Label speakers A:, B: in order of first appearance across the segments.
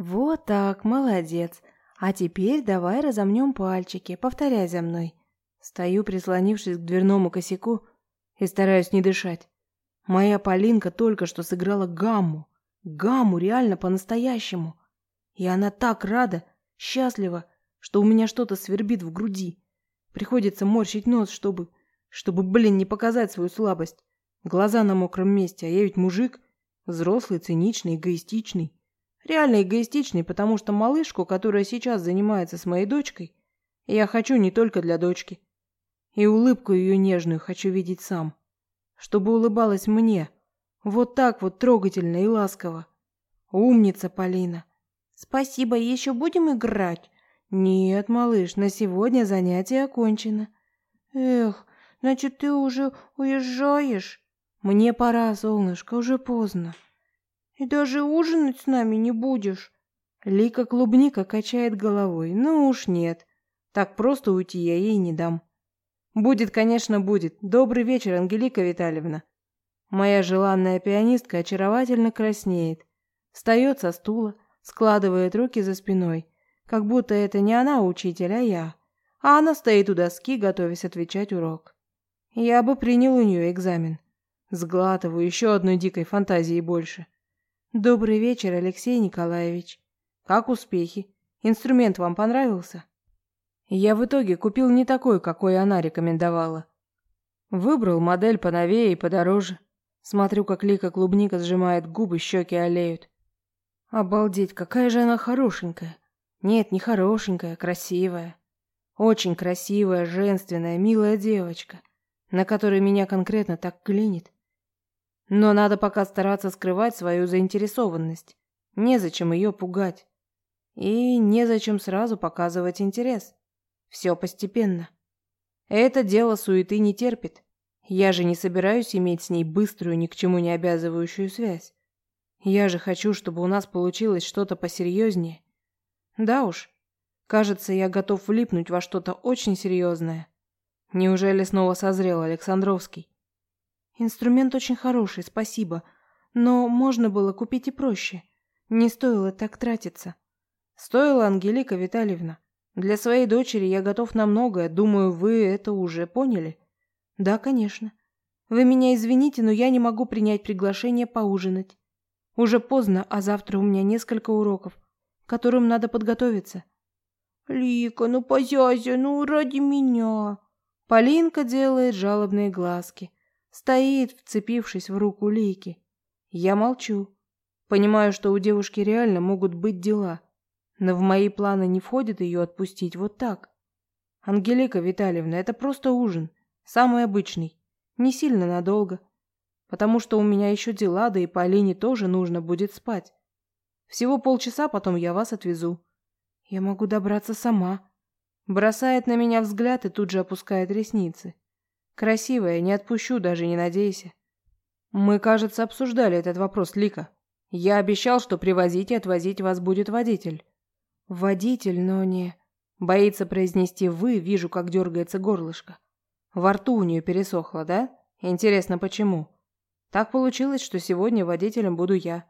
A: Вот так, молодец. А теперь давай разомнем пальчики, повторяй за мной. Стою, прислонившись к дверному косяку и стараюсь не дышать. Моя Полинка только что сыграла гамму. Гамму реально по-настоящему. И она так рада, счастлива, что у меня что-то свербит в груди. Приходится морщить нос, чтобы... Чтобы, блин, не показать свою слабость. Глаза на мокром месте, а я ведь мужик. Взрослый, циничный, эгоистичный. Реально эгоистичный, потому что малышку, которая сейчас занимается с моей дочкой, я хочу не только для дочки. И улыбку ее нежную хочу видеть сам. Чтобы улыбалась мне. Вот так вот трогательно и ласково. Умница, Полина. Спасибо, еще будем играть? Нет, малыш, на сегодня занятие окончено. Эх, значит, ты уже уезжаешь? Мне пора, солнышко, уже поздно. И даже ужинать с нами не будешь? Лика клубника качает головой. Ну уж нет. Так просто уйти я ей не дам. Будет, конечно, будет. Добрый вечер, Ангелика Витальевна. Моя желанная пианистка очаровательно краснеет. Встает со стула, складывает руки за спиной, как будто это не она учитель, а я. А она стоит у доски, готовясь отвечать урок. Я бы принял у нее экзамен. Сглатываю еще одной дикой фантазии больше. Добрый вечер, Алексей Николаевич. Как успехи? Инструмент вам понравился? Я в итоге купил не такой, какой она рекомендовала. Выбрал модель поновее и подороже. Смотрю, как Лика клубника сжимает губы, щеки олеют. Обалдеть, какая же она хорошенькая. Нет, не хорошенькая, красивая. Очень красивая, женственная, милая девочка, на которой меня конкретно так клинит. Но надо пока стараться скрывать свою заинтересованность. Незачем ее пугать. И незачем сразу показывать интерес. Все постепенно. Это дело суеты не терпит. Я же не собираюсь иметь с ней быструю, ни к чему не обязывающую связь. Я же хочу, чтобы у нас получилось что-то посерьезнее. Да уж, кажется, я готов влипнуть во что-то очень серьезное. Неужели снова созрел Александровский? Инструмент очень хороший, спасибо. Но можно было купить и проще. Не стоило так тратиться. Стоило, Ангелика Витальевна. Для своей дочери я готов на многое. Думаю, вы это уже поняли. Да, конечно. Вы меня извините, но я не могу принять приглашение поужинать. Уже поздно, а завтра у меня несколько уроков, к которым надо подготовиться. Лика, ну позязя, ну ради меня. Полинка делает жалобные глазки. Стоит, вцепившись в руку Лейки. Я молчу. Понимаю, что у девушки реально могут быть дела. Но в мои планы не входит ее отпустить вот так. Ангелика Витальевна, это просто ужин. Самый обычный. Не сильно надолго. Потому что у меня еще дела, да и Полине тоже нужно будет спать. Всего полчаса, потом я вас отвезу. Я могу добраться сама. Бросает на меня взгляд и тут же опускает ресницы. Красивая, не отпущу, даже не надейся. Мы, кажется, обсуждали этот вопрос, Лика. Я обещал, что привозить и отвозить вас будет водитель. Водитель, но не... Боится произнести «вы», вижу, как дергается горлышко. Во рту у нее пересохло, да? Интересно, почему? Так получилось, что сегодня водителем буду я.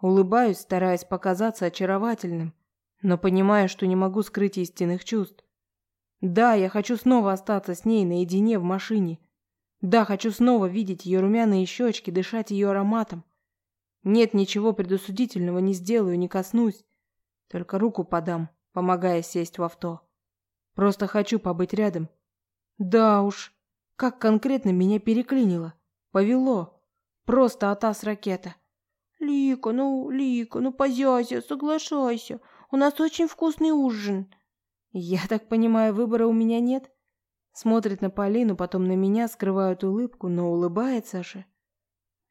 A: Улыбаюсь, стараясь показаться очаровательным, но понимаю, что не могу скрыть истинных чувств. Да, я хочу снова остаться с ней наедине в машине. Да, хочу снова видеть ее румяные щечки, дышать ее ароматом. Нет, ничего предосудительного не сделаю, не коснусь. Только руку подам, помогая сесть в авто. Просто хочу побыть рядом. Да уж, как конкретно меня переклинило. Повело. Просто атас ракета. Лика, ну, Лика, ну, позяйся, соглашайся. У нас очень вкусный ужин. Я так понимаю, выбора у меня нет? Смотрит на Полину, потом на меня, скрывает улыбку, но улыбается же.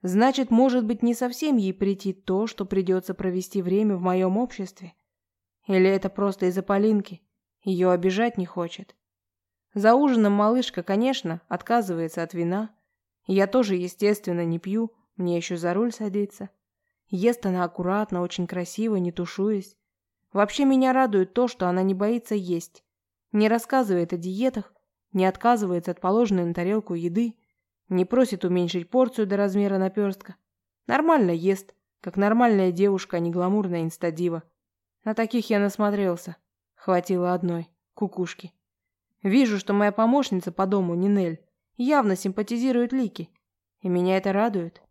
A: Значит, может быть, не совсем ей прийти то, что придется провести время в моем обществе. Или это просто из-за Полинки? Ее обижать не хочет. За ужином малышка, конечно, отказывается от вина. Я тоже, естественно, не пью, мне еще за руль садиться. Ест она аккуратно, очень красиво, не тушуясь. Вообще меня радует то, что она не боится есть. Не рассказывает о диетах, не отказывается от положенной на тарелку еды, не просит уменьшить порцию до размера наперстка. Нормально ест, как нормальная девушка, а не гламурная инстадива. На таких я насмотрелся. Хватило одной кукушки. Вижу, что моя помощница по дому, Нинель, явно симпатизирует Лике. И меня это радует.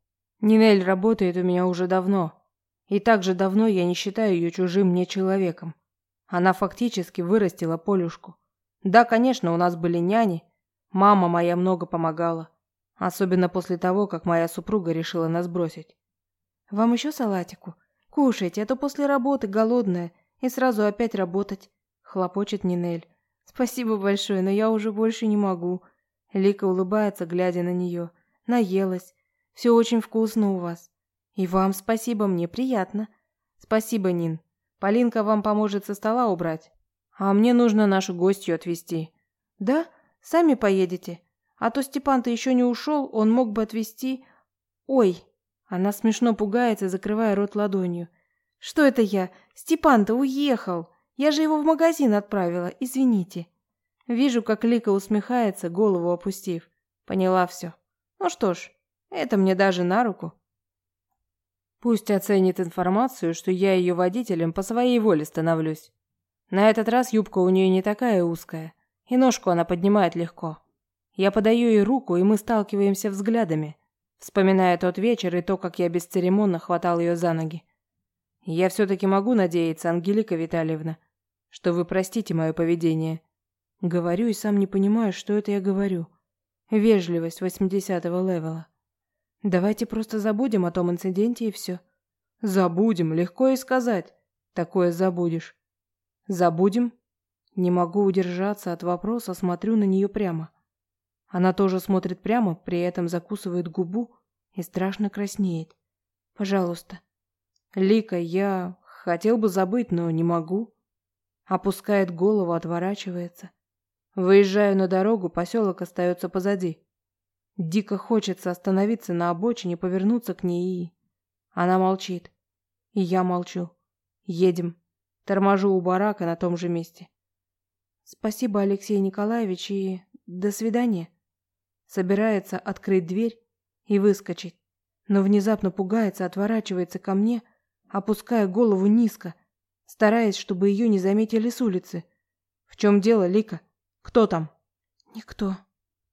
A: Нинель работает у меня уже давно. И так же давно я не считаю ее чужим мне человеком. Она фактически вырастила Полюшку. Да, конечно, у нас были няни. Мама моя много помогала. Особенно после того, как моя супруга решила нас бросить. «Вам еще салатику? Кушайте, а то после работы голодная, и сразу опять работать», — хлопочет Нинель. «Спасибо большое, но я уже больше не могу». Лика улыбается, глядя на нее. «Наелась. Все очень вкусно у вас». «И вам спасибо, мне приятно». «Спасибо, Нин. Полинка вам поможет со стола убрать. А мне нужно нашу гостью отвезти». «Да? Сами поедете? А то Степан-то еще не ушел, он мог бы отвезти...» «Ой!» Она смешно пугается, закрывая рот ладонью. «Что это я? Степан-то уехал! Я же его в магазин отправила, извините». Вижу, как Лика усмехается, голову опустив. Поняла все. Ну что ж, это мне даже на руку. Пусть оценит информацию, что я ее водителем по своей воле становлюсь. На этот раз юбка у нее не такая узкая, и ножку она поднимает легко. Я подаю ей руку, и мы сталкиваемся взглядами, вспоминая тот вечер и то, как я бесцеремонно хватал ее за ноги. Я все-таки могу надеяться, Ангелика Витальевна, что вы простите мое поведение. Говорю и сам не понимаю, что это я говорю. Вежливость восьмидесятого левела. Давайте просто забудем о том инциденте и все. Забудем, легко и сказать. Такое забудешь. Забудем? Не могу удержаться от вопроса, смотрю на нее прямо. Она тоже смотрит прямо, при этом закусывает губу и страшно краснеет. Пожалуйста. Лика, я хотел бы забыть, но не могу. Опускает голову, отворачивается. Выезжаю на дорогу, поселок остается позади. Дико хочется остановиться на обочине, повернуться к ней. Она молчит. И я молчу. Едем. Торможу у барака на том же месте. Спасибо, Алексей Николаевич, и до свидания. Собирается открыть дверь и выскочить, но внезапно пугается, отворачивается ко мне, опуская голову низко, стараясь, чтобы ее не заметили с улицы. В чем дело, Лика? Кто там? Никто.